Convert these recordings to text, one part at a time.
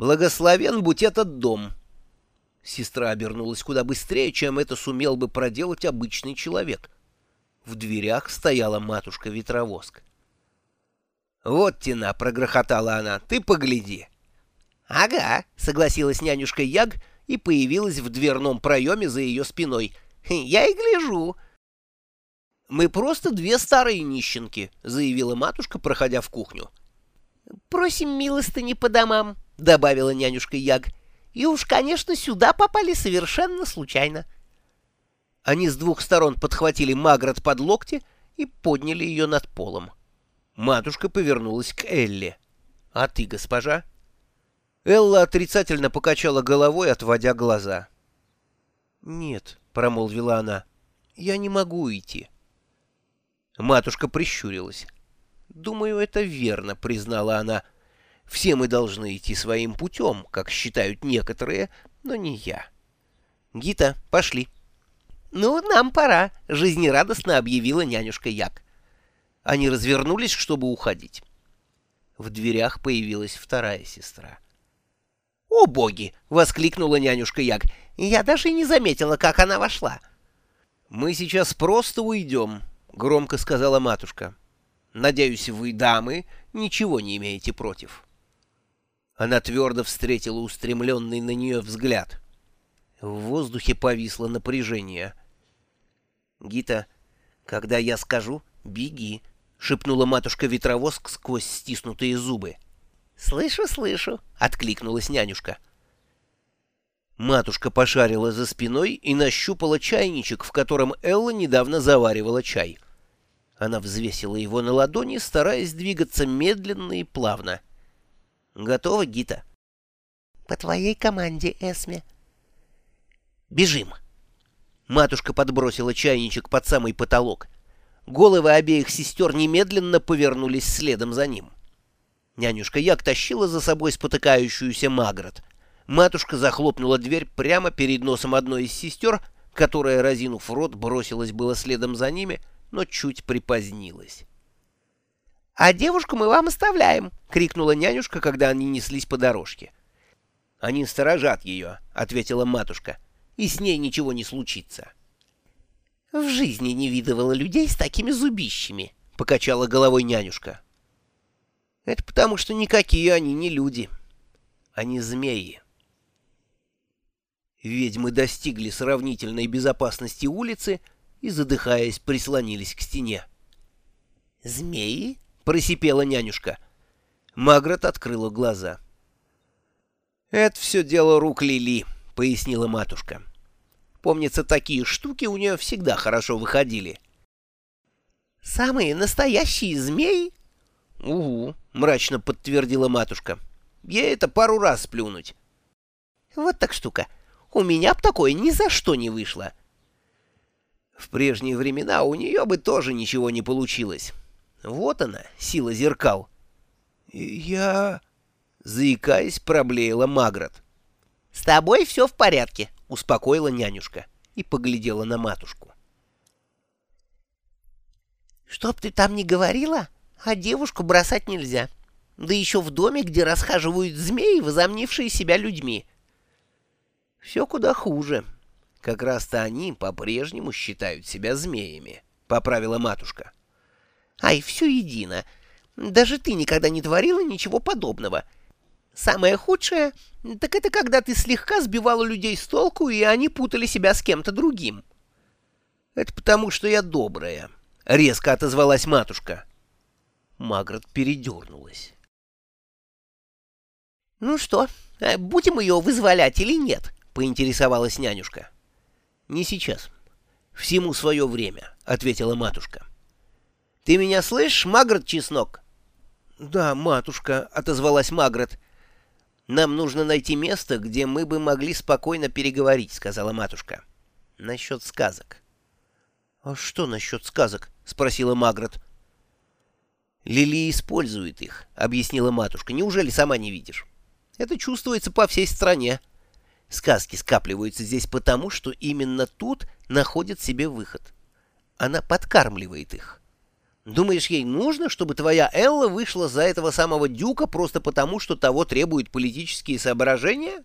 Благословен будь этот дом. Сестра обернулась куда быстрее, чем это сумел бы проделать обычный человек. В дверях стояла матушка-ветровозка. «Вот тена!» — прогрохотала она. «Ты погляди!» «Ага!» — согласилась нянюшка Яг и появилась в дверном проеме за ее спиной. «Я и гляжу!» «Мы просто две старые нищенки», — заявила матушка, проходя в кухню. «Просим милостыни по домам», — добавила нянюшка Яг. «И уж, конечно, сюда попали совершенно случайно». Они с двух сторон подхватили Маград под локти и подняли ее над полом. Матушка повернулась к Элле. «А ты, госпожа?» Элла отрицательно покачала головой, отводя глаза. «Нет», — промолвила она, — «я не могу идти». Матушка прищурилась. «Думаю, это верно», — признала она. «Все мы должны идти своим путем, как считают некоторые, но не я». «Гита, пошли». «Ну, нам пора», — жизнерадостно объявила нянюшка Як. Они развернулись, чтобы уходить. В дверях появилась вторая сестра. «О, боги!» — воскликнула нянюшка Як. «Я даже не заметила, как она вошла». «Мы сейчас просто уйдем», — громко сказала матушка. «Надеюсь, вы, дамы, ничего не имеете против». Она твердо встретила устремленный на нее взгляд. В воздухе повисло напряжение. «Гита, когда я скажу, беги», — шепнула матушка-ветровоск сквозь стиснутые зубы. «Слышу, слышу», — откликнулась нянюшка. Матушка пошарила за спиной и нащупала чайничек, в котором Элла недавно заваривала чай. Она взвесила его на ладони, стараясь двигаться медленно и плавно. «Готова, Гита?» «По твоей команде, Эсме». «Бежим!» Матушка подбросила чайничек под самый потолок. Головы обеих сестер немедленно повернулись следом за ним. Нянюшка Як тащила за собой спотыкающуюся Магрот. Матушка захлопнула дверь прямо перед носом одной из сестер, которая, разинув рот, бросилась было следом за ними, но чуть припозднилась. «А девушку мы вам оставляем!» — крикнула нянюшка, когда они неслись по дорожке. «Они сторожат ее», — ответила матушка и с ней ничего не случится. — В жизни не видывала людей с такими зубищами, — покачала головой нянюшка. — Это потому, что никакие они не люди. Они змеи. Ведьмы достигли сравнительной безопасности улицы и, задыхаясь, прислонились к стене. — Змеи? — просипела нянюшка. Магрот открыла глаза. — Это все дело рук Лили, — пояснила матушка. — Помнится, такие штуки у нее всегда хорошо выходили. «Самые настоящие змеи?» «Угу», — мрачно подтвердила матушка. «Ей это пару раз сплюнуть». «Вот так штука. У меня б такое ни за что не вышло». В прежние времена у нее бы тоже ничего не получилось. Вот она, сила зеркал. «Я...» — заикаясь, проблеяла Магрот. «С тобой все в порядке», — успокоила нянюшка и поглядела на матушку. «Чтоб ты там не говорила, а девушку бросать нельзя. Да еще в доме, где расхаживают змеи, возомнившие себя людьми». «Все куда хуже. Как раз-то они по-прежнему считают себя змеями», — поправила матушка. «Ай, все едино. Даже ты никогда не творила ничего подобного». Самое худшее, так это когда ты слегка сбивала людей с толку, и они путали себя с кем-то другим. Это потому, что я добрая, — резко отозвалась матушка. Магрот передернулась. — Ну что, э, будем ее вызволять или нет? — поинтересовалась нянюшка. — Не сейчас. Всему свое время, — ответила матушка. — Ты меня слышишь, Магрот Чеснок? — Да, матушка, — отозвалась Магрот. — «Нам нужно найти место, где мы бы могли спокойно переговорить», — сказала матушка. «Насчет сказок». «А что насчет сказок?» — спросила Магрот. «Лили использует их», — объяснила матушка. «Неужели сама не видишь? Это чувствуется по всей стране. Сказки скапливаются здесь потому, что именно тут находит себе выход. Она подкармливает их. Думаешь, ей нужно, чтобы твоя Элла вышла за этого самого Дюка просто потому, что того требуют политические соображения?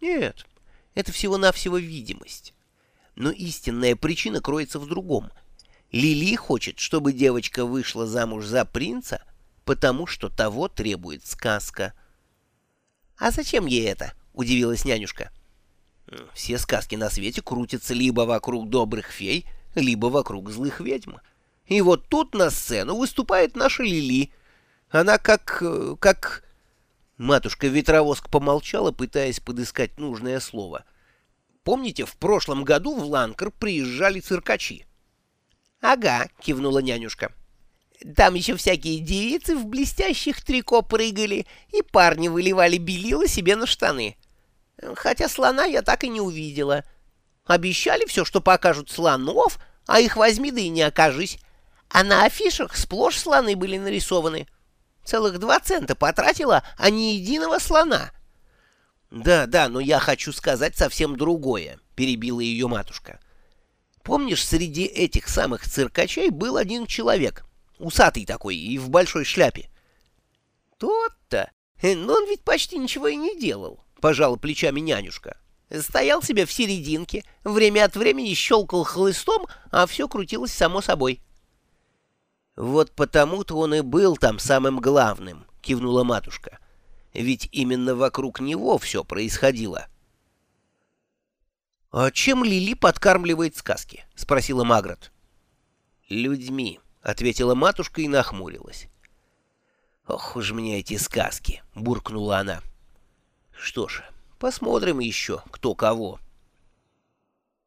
Нет, это всего-навсего видимость. Но истинная причина кроется в другом. Лили хочет, чтобы девочка вышла замуж за принца, потому что того требует сказка. «А зачем ей это?» — удивилась нянюшка. «Все сказки на свете крутятся либо вокруг добрых фей, либо вокруг злых ведьм. И вот тут на сцену выступает наша Лили. Она как... как...» Матушка-ветровоск помолчала, пытаясь подыскать нужное слово. «Помните, в прошлом году в Ланкар приезжали циркачи?» «Ага», — кивнула нянюшка. «Там еще всякие девицы в блестящих трико прыгали, и парни выливали белила себе на штаны. Хотя слона я так и не увидела. Обещали все, что покажут слонов, а их возьми да и не окажись. А на афишах сплошь слоны были нарисованы». Целых два цента потратила, а ни единого слона. «Да, да, но я хочу сказать совсем другое», — перебила ее матушка. «Помнишь, среди этих самых циркачей был один человек, усатый такой и в большой шляпе?» «Тот-то! Но он ведь почти ничего и не делал», — пожала плечами нянюшка. «Стоял себе в серединке, время от времени щелкал хлыстом, а все крутилось само собой». «Вот потому-то он и был там самым главным», — кивнула матушка. «Ведь именно вокруг него все происходило». «А чем Лили подкармливает сказки?» — спросила Магрот. «Людьми», — ответила матушка и нахмурилась. «Ох уж мне эти сказки!» — буркнула она. «Что ж, посмотрим еще, кто кого».